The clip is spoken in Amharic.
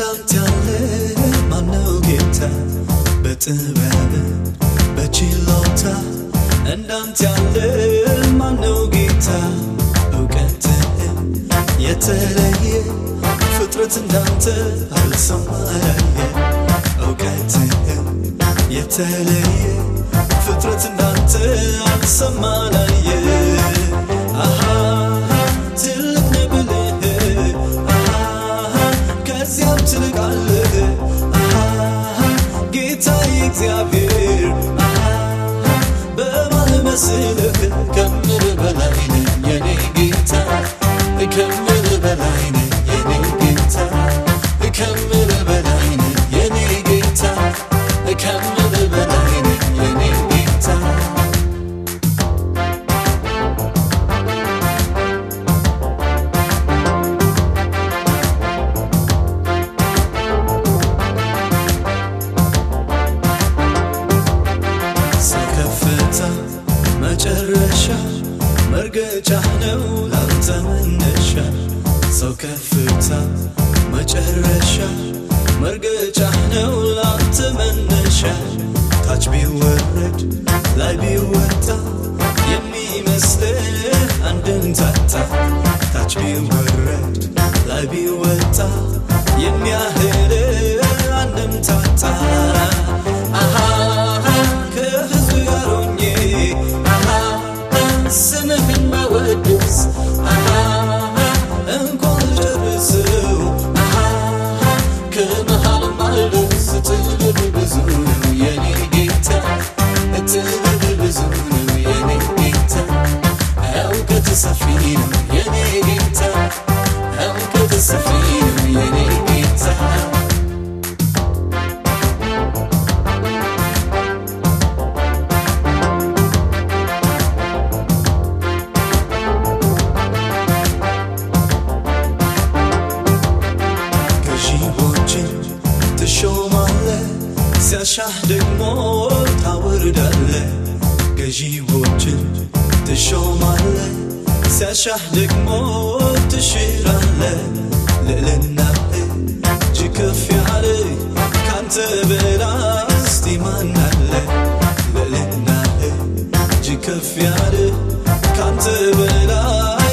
እንዳንተ ያለ ማነው ጌታ? በጥበብ በችሎታ እንዳንተ ያለ ማነው ጌታ? እውቀትህም የተለየ ፍጥረት እንዳንተ አልሰማ ያየ እውቀትህም የተለየ ፍጥረት እንዳንተ አልሰማ እግዚአብሔር አሃ በማን መስልህ? ከምር በላይ የኔ ጌታ መርገጫ ነው ላንተ መነሻ። ሰው ከፍታ መጨረሻ። መርገጫ ነው ላንተ መነሻ። ታች ቢወረድ ላይ ቢወጣ የሚመስልህ አንድን ታታ። ታች ቢወረድ ላይ ቢወጣ የሚያህል goodness. ሻህ ደግሞ ታወርዳለ ገዢዎችን ትሾማለ። ሲያሻህ ደግሞ ትሽራለ። ልዕልና እጅ ከፍ ያለ ካንተ በላስቲ ማናለ ልዕልና እጅ ከፍ ያለ ካንተ በላይ